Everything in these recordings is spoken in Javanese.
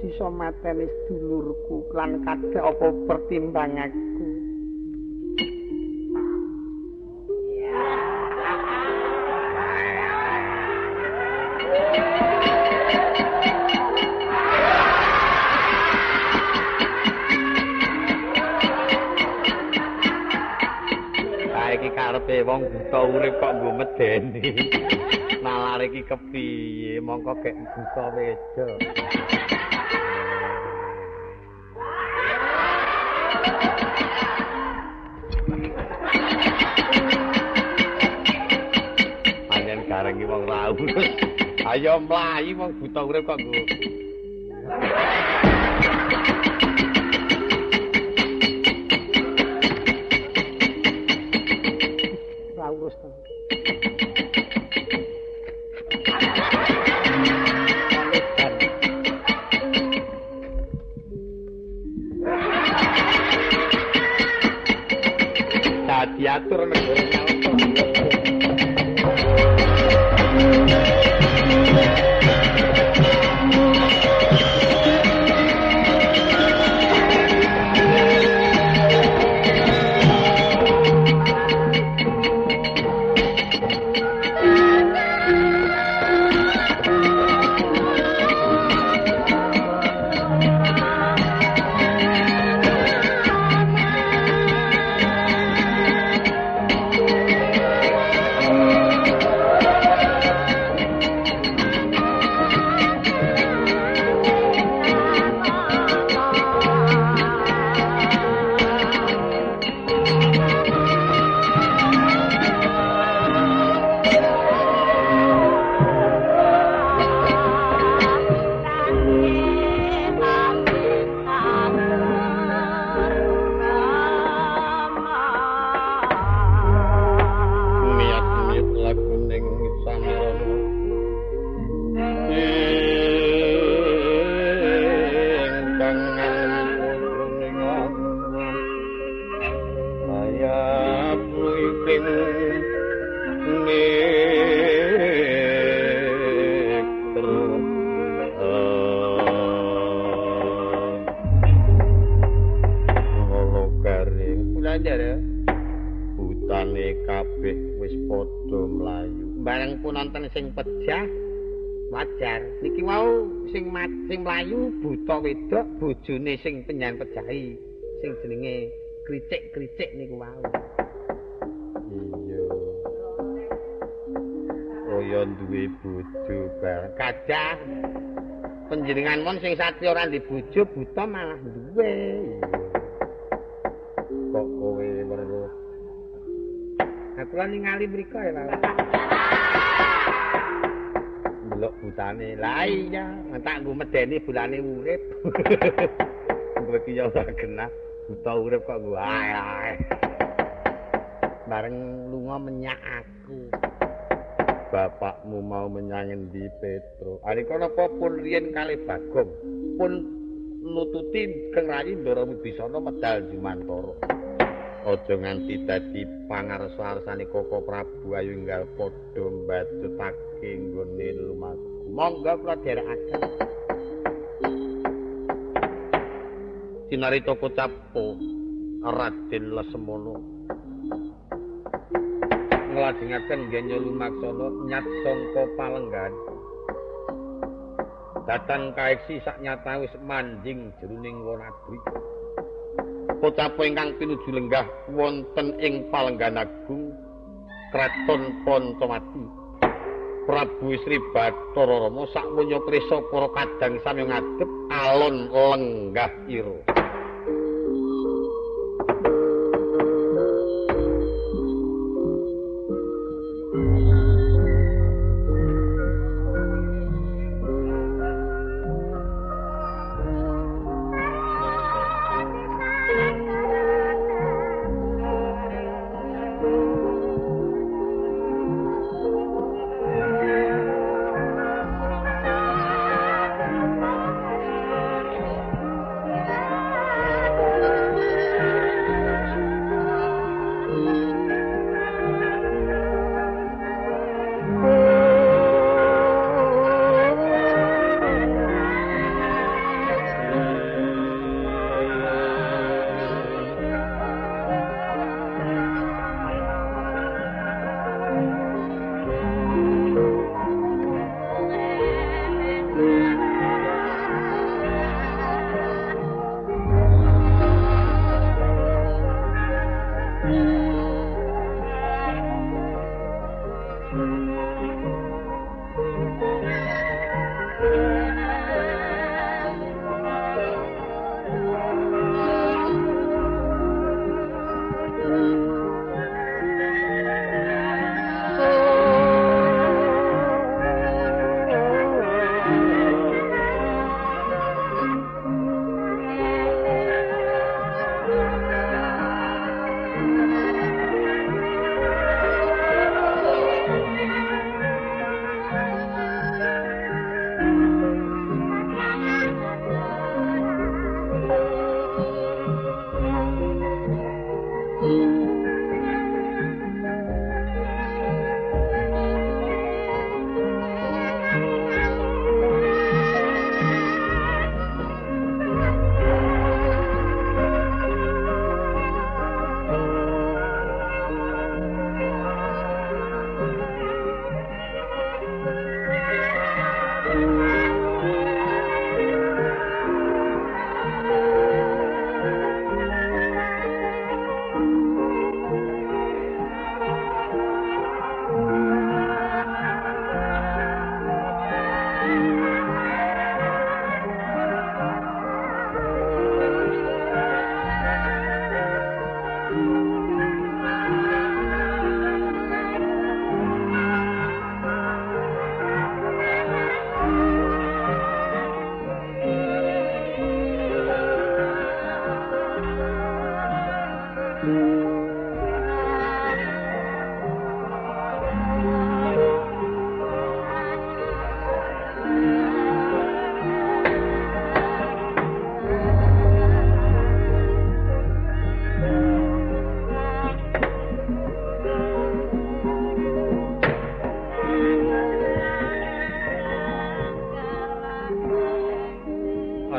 iso mateni sedulurku lan kadhe apa pertimbanganku. iki karepe wong buta urip kok nggo medeni. Nalar iki kepiye? Mongko gek buta wedo. Garengi wong rau. Ayo mlayu wong buta urip kok nggo. Raurus to. Belajar butane kabeh wis padha mlayu. Bareng pun nonton sing pejah wajar. Niki wau sing mat, sing mlayu buta wedok bojone sing penyan pejahi sing jenenge kricik-kricik niku wau. Iya. Kaya duwe bojo bareng kajah. Panjenengan mon sing satya ora ndek bojo buta malah duwe. Aku lan ningali mriko ya, Pak. Delok butane. Lah iya, tak nggo medeni bulane urip. Kowe iki ya ora genah. Buta urip kok nggo ae. Bareng lunga menyak aku. Bapakmu mau menyang di Petro. Ari kono apa pun riyen kalih Bagong. Pun nututi Kang Rayi Ndara Mudisana medal Jumantara. Aja nganti dadi pangarsa-arsane Koko Prabu ayu enggal padha mbadutake nggone lumaku. Monggo kula dherekaken. Sinarita Kocapo Raden Lesemono nglajengaken Genya Lumaksana nyat sangka palenggan. Datan kaeksi sak nyatawis manjing jroning Wanadri. Pocapo ingkang pinuju lenggah wonten ing Palenggan Agung Kraton Pontomati. Prabu Sri Bathara Rama sakmunya prisa para kadang sami ngadhep alon lenggah ira.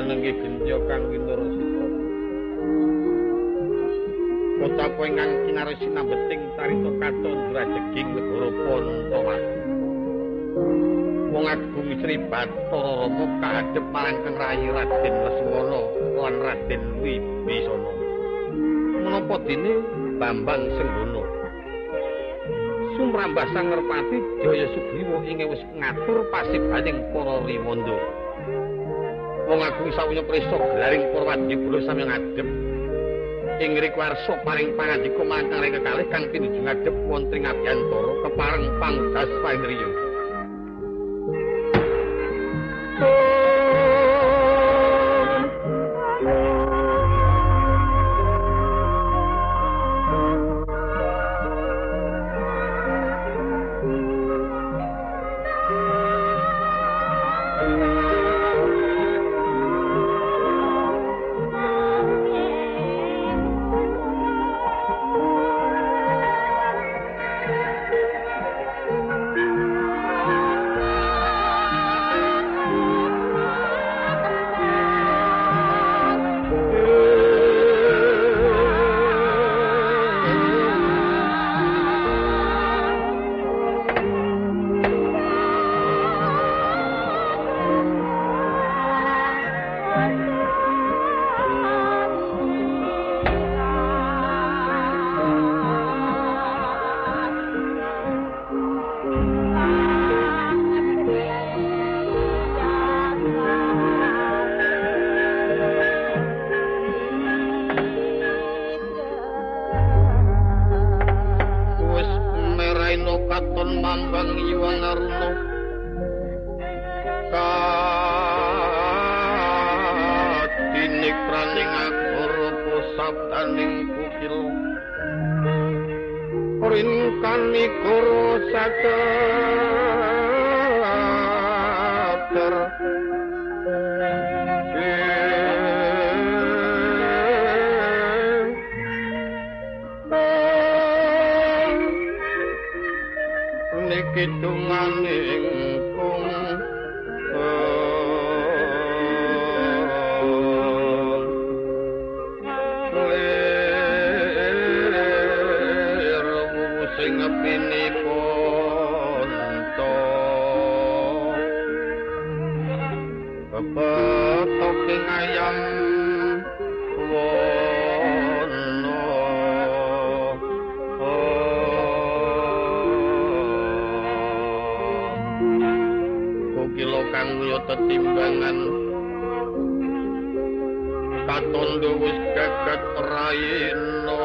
Anengge genjo kang windara sita. Kota ingkang kinaresi nambeting carita katon drajeging negara Pontowas Wong agung Sri Bathara Rama kaadhep marang Kang Rayi Raden Lesmana lan Raden Wibisana. Menapa dene Bambang Sumrambah Sang Ngerpati Jaya Sugriwa inge wis ngatur pasibaning para riwanda wong agung sawunya prisa glaring Purwadya Bolo sami ngadhep. Ing rikwarsa paring pangandika marang kang kekalih kang pinuju ngadhep wonten ing abiyantara kepareng panggas paindriya katon mambang Iwang Aruna kadinekraning agara pusabdaning kukil. Rinkan igoro sacater niki kakang nyata timbangan katondo wis gagat raina.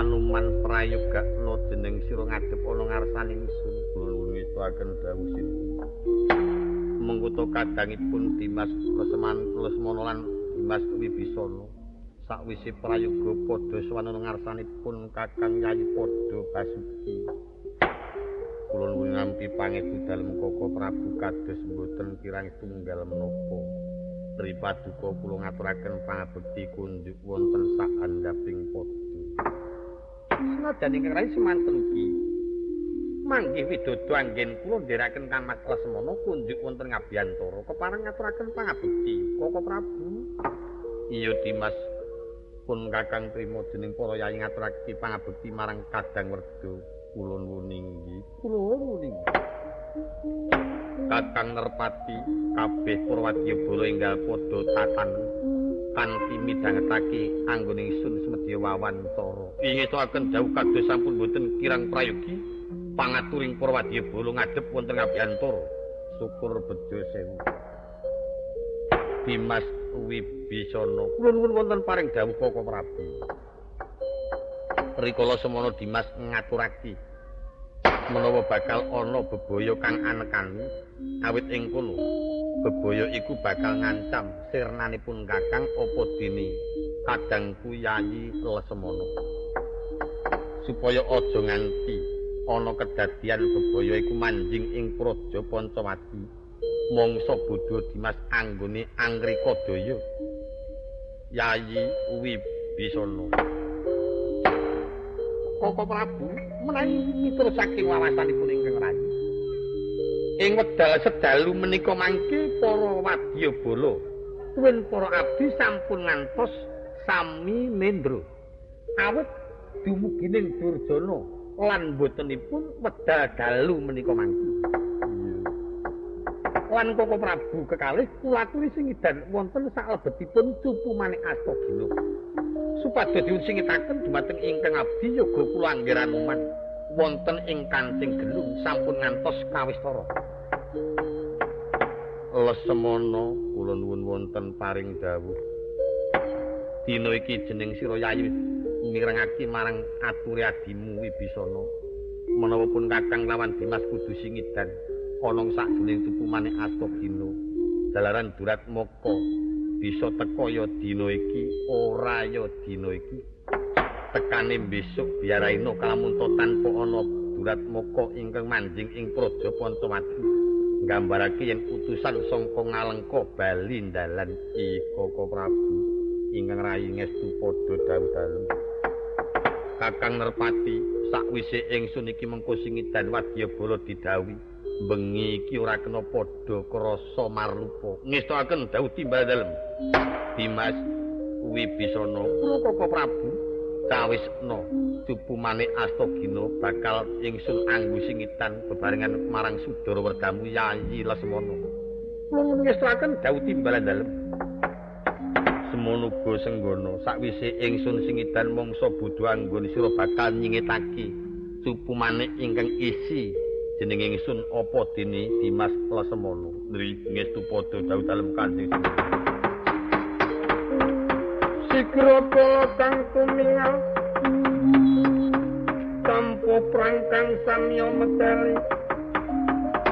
Anuman prayoga no jeneng sira ngadep ana ngarsaning sun kula ngitaken dawuh sinuwun mengkuto kadangipun Dimas Lesman Lesmana lan Dimas Wibisana sakwise prayoga padha swanana ngarsanipun Kakang Yayi padha Basuki. Kula nuwun ngampi pangestu dalem Koko Prabu kados mboten kirang tunggal menapa. Ripaduka kula ngaturaken pangabekti kunjuk wonten sak andhaping padha. Ingkang rai semanten ugi manggih widodo anggen kula ndherekaken Kang Mas Lesmana kunjuk wonten ngabiyantara kepareng ngaturaken pangabekti Koko Prabu. Iya Dimas. Pun Kakang trima dening para yayi ngaturake pangabekti marang Kadang Werda. Kula nuwun inggih kula nuwun inggih Kakang Nerpati kabeh Purwadya Bala enggal padha tatan. Kanthi midhangetake anggone ingsun semedya wawancara. Ingetaken dawuh kados sampun boten kirang prayogi pangaturing Purwadya Bala ngadhep wonten ngabiyantara. Syukur bejo sewu. Dimas Wibisana. Kula nuwun wonten paring dawuh Koko Prabu. Rikala semana Dimas ngaturake menawa bakal ana bebaya kang anekani awit ing kono bebaya iku bakal ngancam sirnanipun Kakang apa dene kadangku Yayi Lesemana supaya aja nganti ana kedadian bebaya iku manjing ing Praja Pancawati mangsa bodho Dimas anggone Angrika Daya Yayi Wibisana Koko Prabu menawi miturut saking wawasanipun ingkang rayi. Ing wedal sedalu menika mangke para wadyabala tuwin para abdi sampun ngantos sami nendra. Awit dumugining Durjana lan botenipun wedal dalu menika mangke. Lan Koko Prabu kekalih kula aturi sing idan wonten salebetipun cupu manik Astagina. supados diunsingitaken dumateng ingkang abdi yoga kula anggeranuman wonten ing kancing gelung sampun ngantos kawistara. Lesemana kula nuwun wonten paring dawuh. Dina iki jeneng sira Yayi mirengake marang ature adimu Wibisana. Menawa pun Kakang lawan Dimas kudu singidan ana sakjroning tuku manik Astagina. Dalaran durat moko bisa teka ya dina iki ora ya dina iki tekane besok biaraina kalamun tanpa ana durat moko ingkang manjing ing praja Pancawati nggambarake yen utusan sangka ngalengka bali dalan Koko Prabu ingkang rayi ngestu padha dawuh Kakang Nerpati sakwise ingsun iki mengko singidan wadyabala didhawuhi. Bengi iki ora kena padha krasa marlupa. Ngestaken dawuh timbal dalem. Dimas Wibisana Koko Prabu. Cawisna cupu manik Astagina bakal ingsun anggo singitan bebarengan marang Sudara Werdamu Yayi Lesmana. Kula ngestaken dawuh timbal dalem semono uga senggana sakwise ingsun singitan mangsa bodho anggon sira bakal nyingitake cupu manik ingkang isi jeneng ingsun apa dene Dimas Lesemana nri ngestu padha dawuh dalem kanthi. Sigra kala kang tumingal tampo prangkang samya medali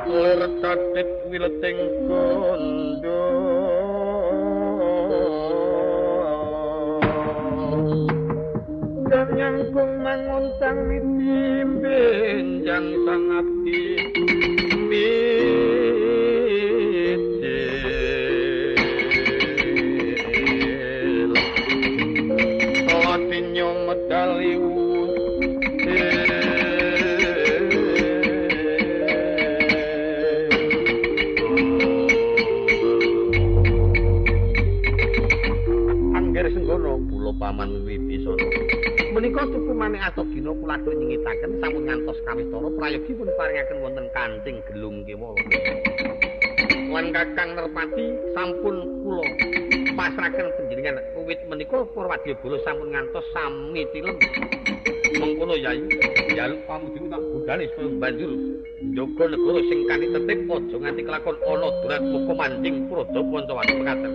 lir tatit wileting kondo nyangkung mangontang mitimbin yang sangat dipidil Latinyo medali Angger senggono kula paman Wibisana menika cukumane Astagina kula atur nyingitaken sampun ngantos kawistara prayogi pun paringaken wonten kancing gelung kewala sowan Kakang Nerpati sampun kula pasrahaken panjenengan wiwit menika Purwadya Bala sampun ngantos sami tilem. Mengkono Yai, jaluk pamudi tak budhane supaya banjur njaga negara sing kani tetep aja nganti kelakon ana durat muka manjing Prada Pancawati pekaten.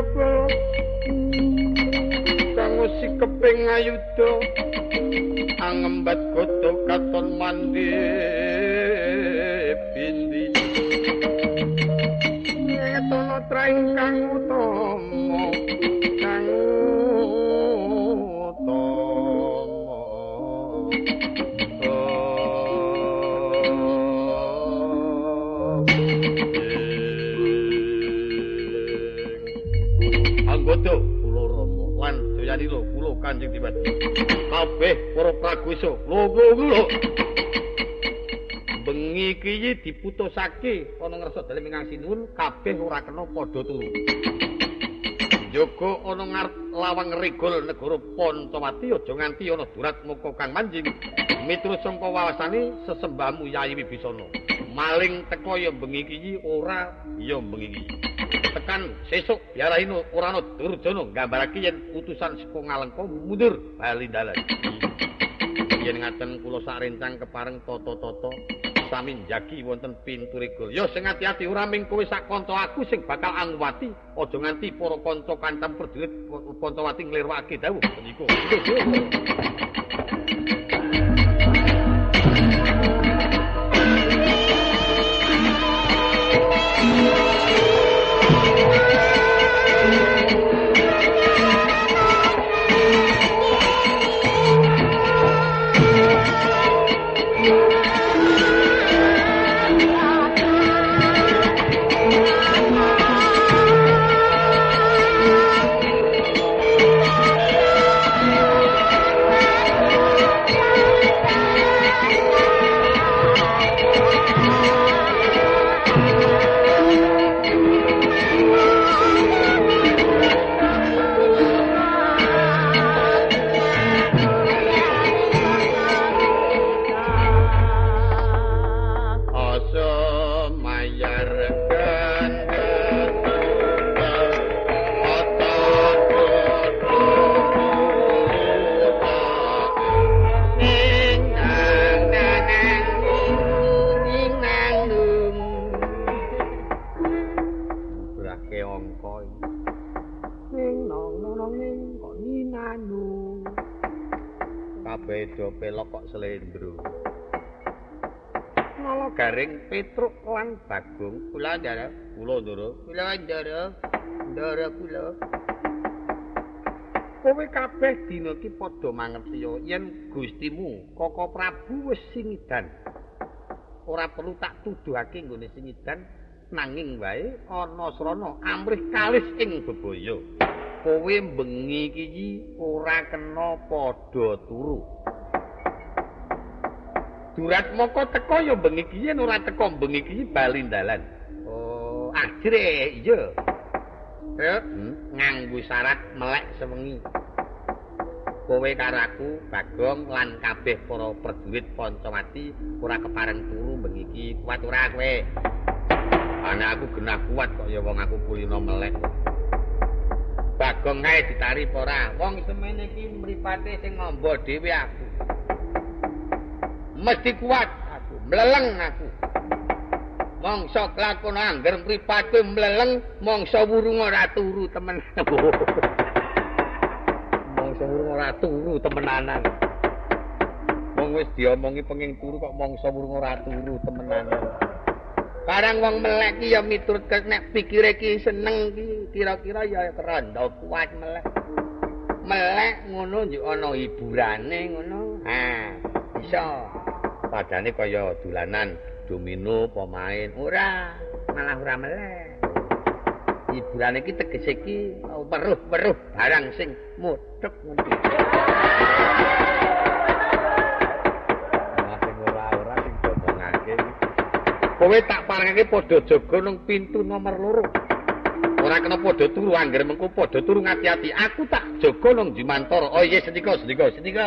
Prawadya Bala kang si keping ayuda angembat goto katon mandi. Bindi. Ngetono traing kang utama kang Kanjeng Dimas kabeh para pragusa. Lho bengi iki diputusake ana ngrasa dalem ingkang sinuwun kabeh ora kena padha turu. Joko ana ngarep lawang regol negara Pancawati aja nganti ana durat muka Kang Manjing. Miturut sangka wawasane sesembahmu Yayi Wibisana. Maling teko ya bengi iki ora ya bengi iki tekan sesuk biarahino ora ana Durjana. Nggambarake yen utusan saka Ngalengka mundur bali dalan. Yen ngaten kula sak rencang kepareng tata-tata sami njagi wonten pintu regol ya sing ati-ati ora ming kowe sak kanca aku sing bakal angwati aja nganti para kanca kancam prajurit Pancawati nglirwake dawuh. Menika Petruk lan Bagong kula ndara kula ndara kula ndara ndara kula Kowe kabeh dina iki padha mangerti yen Gustimu Koko Prabu wis singidan. Ora perlu tak tuduhake nggone singidan nanging wae ana srana amrih kalis ing bebaya. Kowe bengi iki ora kena padha turu. Durat moko teko ya bengi iki yen ora teko bengi iki bali dalan. Oh. Tajre iya. Ya, hmm? nganggo syarat melek sewengi. Kowe karo aku Bagong lan kabeh para prajurit Pancawati ora kepareng turu bengi iki. Kuat ora kowe? Ana aku genah kuat kok ya wong aku kulino melek. Bagong kae ditari apa ora? Wong semene iki mripate sing ngombo dhewe aku mesti kuat aku mleleng aku mongso kelakon angger mripat kowe mleleng mongso wurung ora turu temen mongso wurung ora turu temenanan wong wis diomongi penging turu kok mongso wurung ora turu temenanan Barang wong melek ki ya miturut nek pikire ki seneng ki kira-kira ya keranda kuat melek. Melek ngono yo ana hiburane ngono. Ha, iso. Padane kaya dolanan domino pemain. Ora malah ora melek hiburan iki tegese iki weruh-weruh barang sing mudhek domongake kowe tak parengake padha jaga nang pintu nomor loro. Ora kena padha turu angger mengko padha turu ngati-ati. Aku tak jaga nang Jimantara oh iya sedika sedika sedika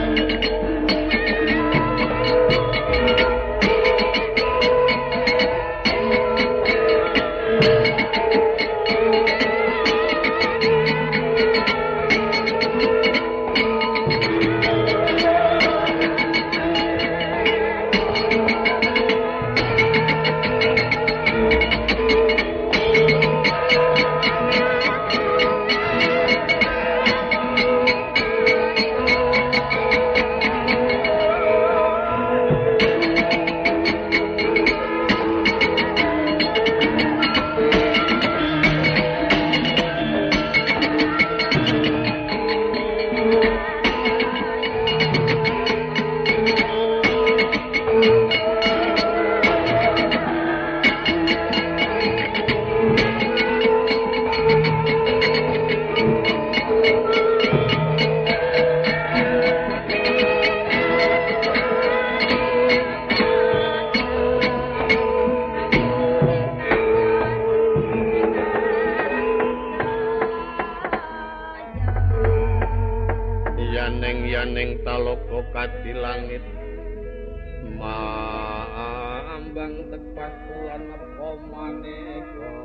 kadi langit. Maambang tepat bulan apa maneka?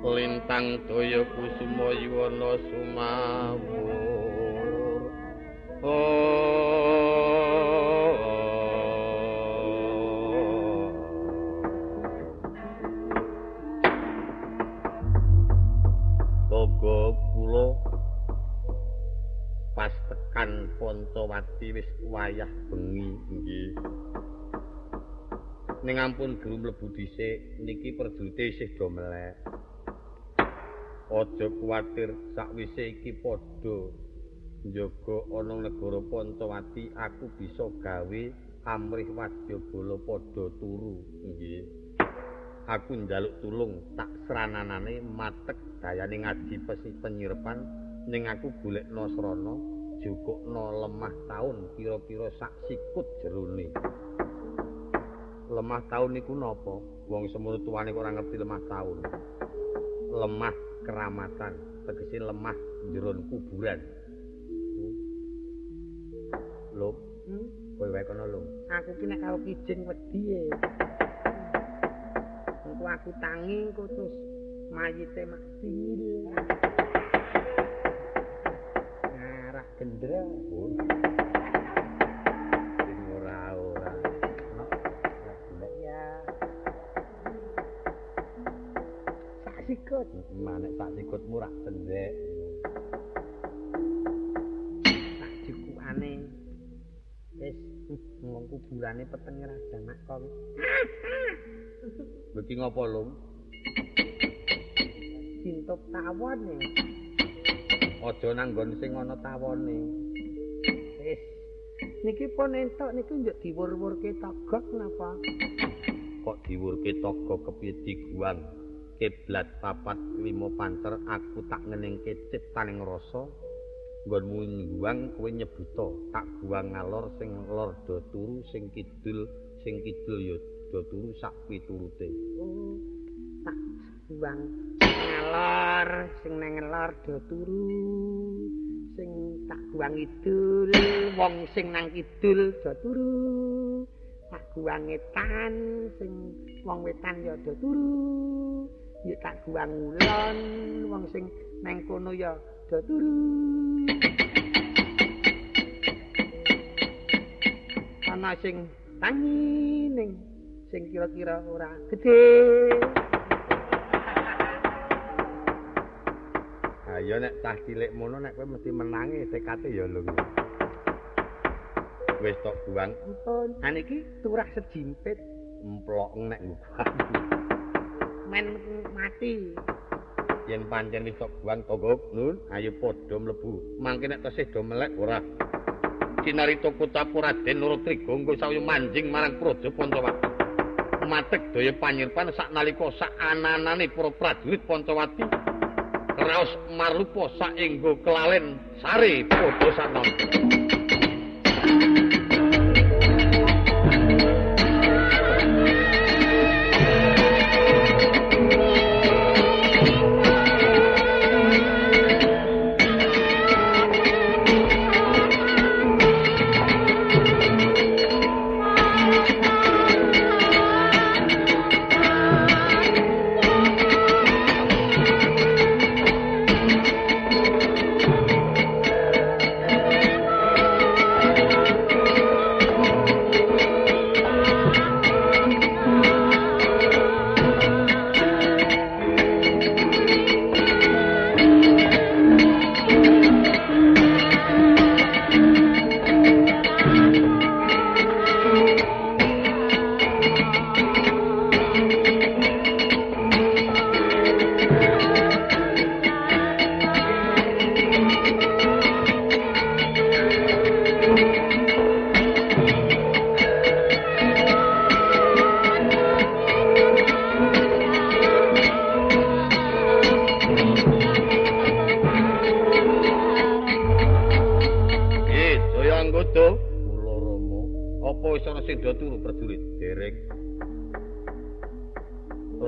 Lintang daya kusuma yuwana sumawur perjurite isih do melek. Aja kuwatir sakwise iki padha njaga ana negara Poncowati aku bisa gawe amrih wadyabala padha turu nggih. Aku njaluk tulung tak srananane matek dayane ngaji pesi penyirepan ning aku golekno srana jukukno lemah taun kira-kira sak sikut jerone. Lemah taun niku napa? Wong semono tuane kok ora ngerti lemah taun. Lemah keramatan, tegese lemah jeron kuburan. Lho, Hmm? kowe wae kono lho. Aku ki nek karo kijing wedi e. Engko aku tangi engko terus mayite mati. Ngarah gendra. Sing Sikut. Manek sak sikutmu rak cendek. Tak jukukane. Wis wong kuburane petenge raja makon. Lho ki ngopo, Lung? Sintup tawone. Aja nanggon sing ana tawone. Wis. Niki pun entuk niku njuk diwur-wurke togok napa? Kok diwurke togo kepiye diguang? Kiblat papat limo pancer aku tak ngeningke ciptaning rasa. Nggonmu nyuwang kowe nyebuta tak buang ngalor sing lor do turu sing kidul sing kidul ya do turu sak piturute. Oh tak buang ngalor sing nang ngelor do turu sing tak buang idul wong sing nang kidul do turu. Tak buang etan sing wong wetan ya do turu ya tak buang ulon wong sing nang kono ya do turu ana sing tangi ning sing kira-kira ora gedhe. Ayo nek cah cilik mono nek kowe mesti menangi tekate ya lho. Wis tok buang ampun. Aniki turah sejimpit emplok nek men mati yen pancen wis tok buang tonggo nun ayo padha mlebu mangke nek tesih do melek ora Cinarito Kutapu Raden Nurutrigo engko sayu manjing marang Praja Pancawati. Matek daya panyirpan sak nalika sak ananane para prajurit Pancawati raos marlupa saenggo kelalen sare padha sananta.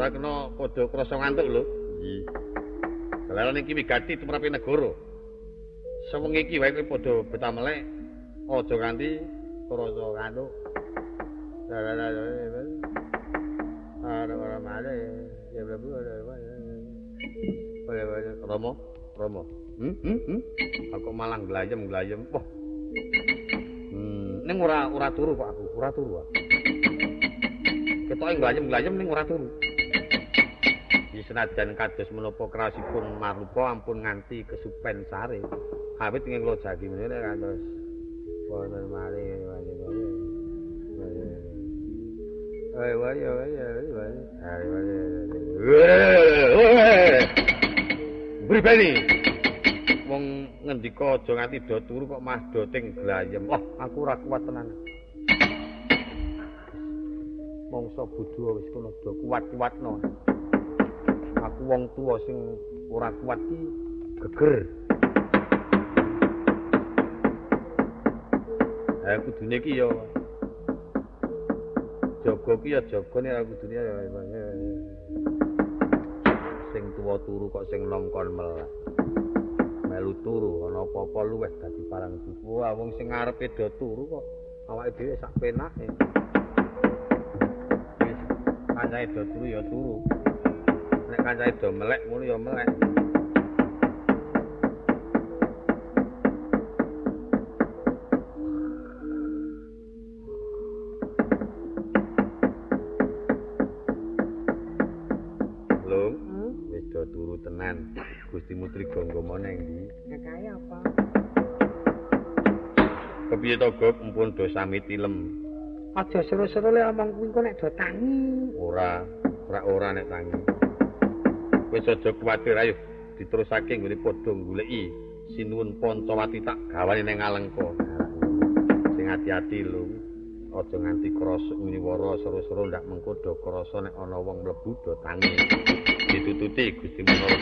Ora kena padha krasa ngantuk lho. Nggih. Kelelon iki wigati tumrape negara. Sewengi iki wae kowe padha betamelek. Aja nganti krasa ngantuk. Ada ora male. Ya mlebu ada Romo, Romo. Hmm, hmm, hmm. Aku malah glayem-glayem. Wah. Hmm, ning ora ora turu kok aku, ora turu. aku. Ketoke glayem-glayem ning ora turu. Ya senajan kados menapa kerasipun marupa ampun nganti kesupen sare. Awit ing kula jagi menene kantos wonten mari ayo, ayo, ayo, ayo, ayo. Pribadi. Wong ngendika aja nganti do turu kok Mas do ting glayem. Wah, aku ora kuat tenan. Mongso bodho wis kono do kuat-kuatno. Aku wong tuwa sing ora kuat ki geger. Eh kudune ki ya jaga ki ya jaga nek aku kudune ya sing tuwa turu kok sing nom kon melek. melu turu ana apa-apa luweh dadi parang buku ah wong sing ngarepe do turu kok awake dhewe sak penake wis kancane do turu ya turu nek kancane do melek ngono ya melek Lung, hmm? wis do turu tenan. Gusti Mutri Gangga neng ndi? ya kaya apa Kepiye to, Gop? Mumpun do sami tilem. aja seru-seru le omong kuwi kok nek do tangi Ora, ora ora nek tangi. Wis aja kuwatir ayo diterusake nggone padha goleki sinuwun Pancawati tak gawane ning Alengka. Sing ati-ati lho, aja nganti krasa muni seru-seru ndak mengko do krasa nek ana wong mlebu do tangi. Ditututi Gusti Menawa.